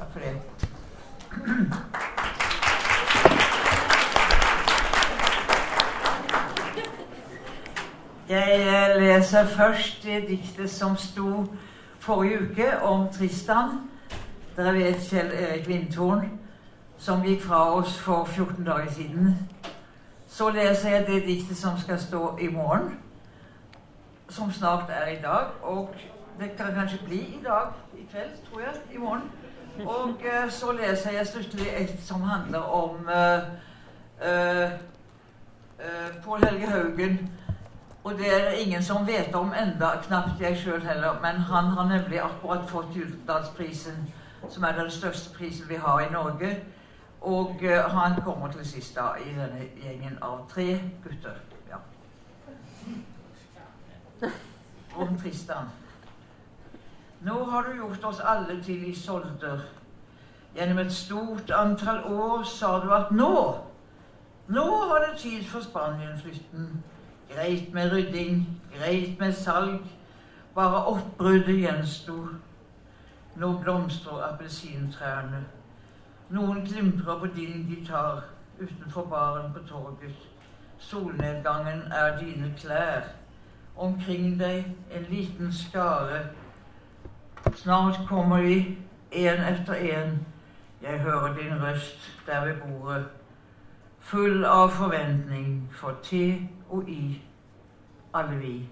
Takk for det. Jeg leser først det diktet som sto forrige uke om Tristan. Dere vet Kjell Erik Vindtorn, som gikk fra oss for 14 dager siden. Så leser jeg det diktet som skal stå i morgen, som snart er i dag. Og det kan kanskje bli i dag, i kveld, tror jeg. I morgen. Og uh, så leser jeg sluttelig et som handler om uh, uh, Pål Helge Haugen og det er ingen som vet om enda, knapt jeg sjøl heller. Men han har nemlig akkurat fått Gyldendalsprisen, som er den største prisen vi har i Norge. Og uh, han kommer til sist da i denne gjengen av tre gutter. Ja. Om Tristan. Nå har du gjort oss alle til isolder. Gjennom et stort antall år sa du at nå, nå var det tid for Spanienflytten. Greit med rydding, greit med salg. Bare oppbruddet gjensto. Nå blomstrer appelsintrærne. Noen klimprer på din gitar utenfor baren på torget. Solnedgangen er dine klær. Omkring deg en liten skare. Snart kommer de, én etter én. Jeg hører din røst der ved bordet full av forventning for til og i alle vi.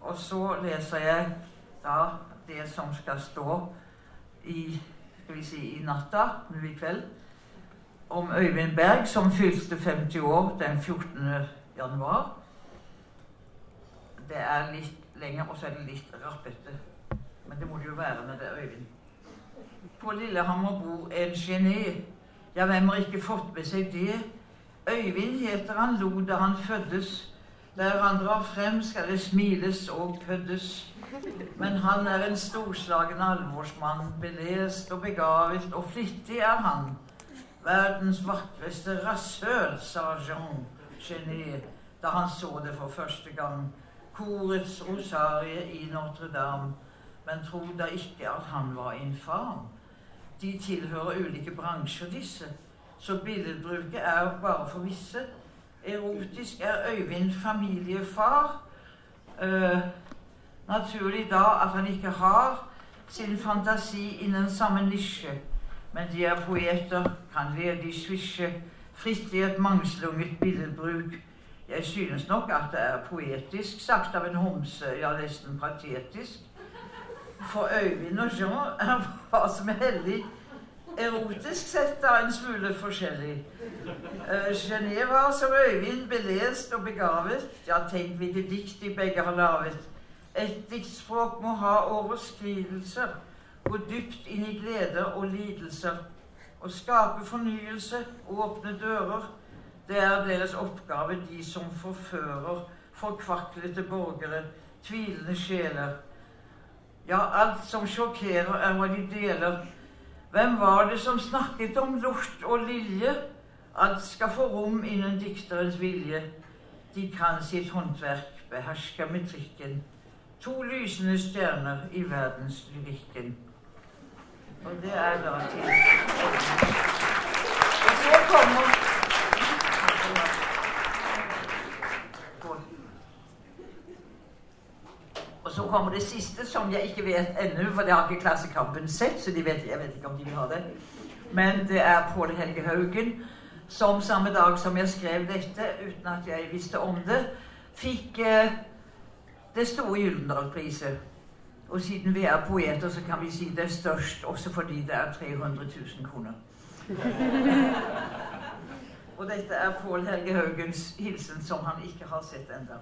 Og så leser jeg da det som skal stå i, skal vi si, i natta, nå i kveld, om Øyvind Berg, som fylte 50 år den 14. januar. Det er litt lenger, og så er det litt rappete. Men det må det jo være med det Øyvind. På Lillehammer bor en geni ja, hvem har ikke fått med seg det? Øyvind heter han, lo da han føddes. Der han drar frem, skal det smiles og pøddes. Men han er en storslagen alvorsmann, belest og begavet, og flittig er han. Verdens vakreste rasshøl, sa Jean Genet da han så det for første gang. Korets rosarie i Notre-Dame. Men tro da ikke at han var infam. De tilhører ulike bransjer, disse. Så billedbruket er bare for visse. Erotisk er Øyvind familiefar. Uh, naturlig da at han ikke har sin fantasi innen samme nisje. Men de er poeter, kan ledig svisje fritt i et mangslunget billedbruk. Jeg synes nok at det er poetisk, sagt av en homse, ja, nesten patetisk. For Øyvind og Jean er hva som er hellig, erotisk sett da en smule forskjellig. Uh, Genet var som Øyvind belest og begavet. Ja, tenk hvilke dikt de begge har laget. Et diktspråk må ha overskridelser, gå dypt inn i gleder og lidelser. Og skape fornyelse, åpne dører, det er deres oppgave, de som forfører forkvaklete borgere, tvilende sjeler. Ja, alt som sjokkerer, er hva de deler. Hvem var det som snakket om luft og lilje? Alt skal få rom innen dikterens vilje. De kan sitt håndverk, behersker metrikken. To lysende stjerner i verdenslyrikken. Og det er da til Og så kommer så kommer det siste, som jeg ikke vet ennå, for det har ikke Klassekampen sett, så vet, jeg vet ikke om de vil ha det. Men det er Pål Helge Haugen som samme dag som jeg skrev dette, uten at jeg visste om det, fikk eh, det store Gyldendalspriset. Og siden vi er poeter, så kan vi si det er størst også fordi det er 300 000 kroner. og dette er Pål Helge Haugens hilsen, som han ikke har sett ennå.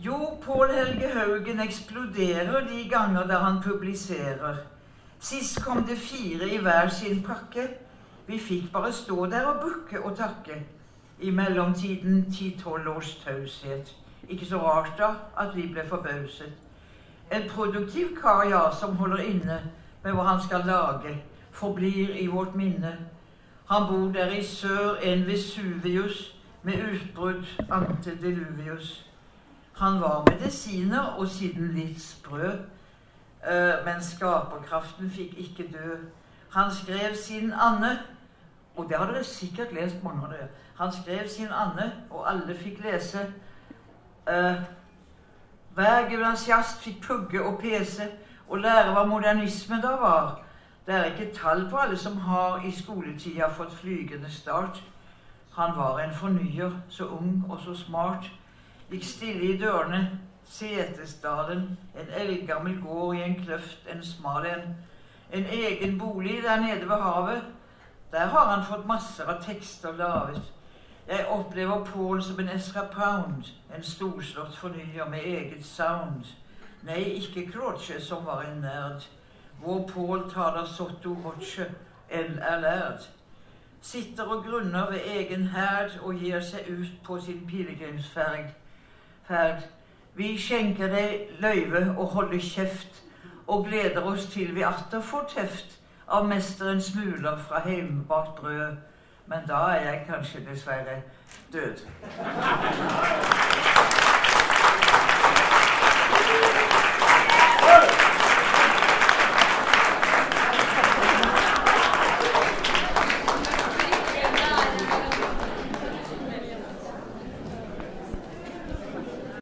Jo, Pål Helge Haugen eksploderer de ganger der han publiserer. Sist kom det fire i hver sin pakke. Vi fikk bare stå der og bukke og takke. I mellomtiden ti-tolv års taushet. Ikke så rart da at vi ble forbauset. En produktiv kar, ja, som holder inne med hva han skal lage, forblir i vårt minne. Han bor der i sør, en Vesuvius, med utbrudd antediluvius. Han var medisiner og siden litt sprø. uh, men skaperkraften fikk ikke dø. Han skrev sin Anne, og det har dere sikkert lest, mange av dere. Han skrev sin Anne, og alle fikk lese. Uh, hver gymnasiast fikk pugge og pese og lære hva modernisme da var. Det er ikke tall på alle som har i skoletida fått flygende start. Han var en fornyer, så ung og så smart. Gikk stille i dørene, Setesdalen, en eldgammel gård i en kløft, en smal en. En egen bolig der nede ved havet. Der har han fått masser av tekster laget. Jeg opplever Paul som en Ezra Pound, en storslått fornyer med eget sound. Nei, ikke Croce, som var en nerd hvor Paul taler sotto voce er lært sitter og grunner ved egen herd og gir seg ut på sin pilegrimsferd. Vi skjenker deg løyve og holder kjeft, og gleder oss til vi atter får teft av mesterens smuler fra hjemmebakt brød. Men da er jeg kanskje dessverre død.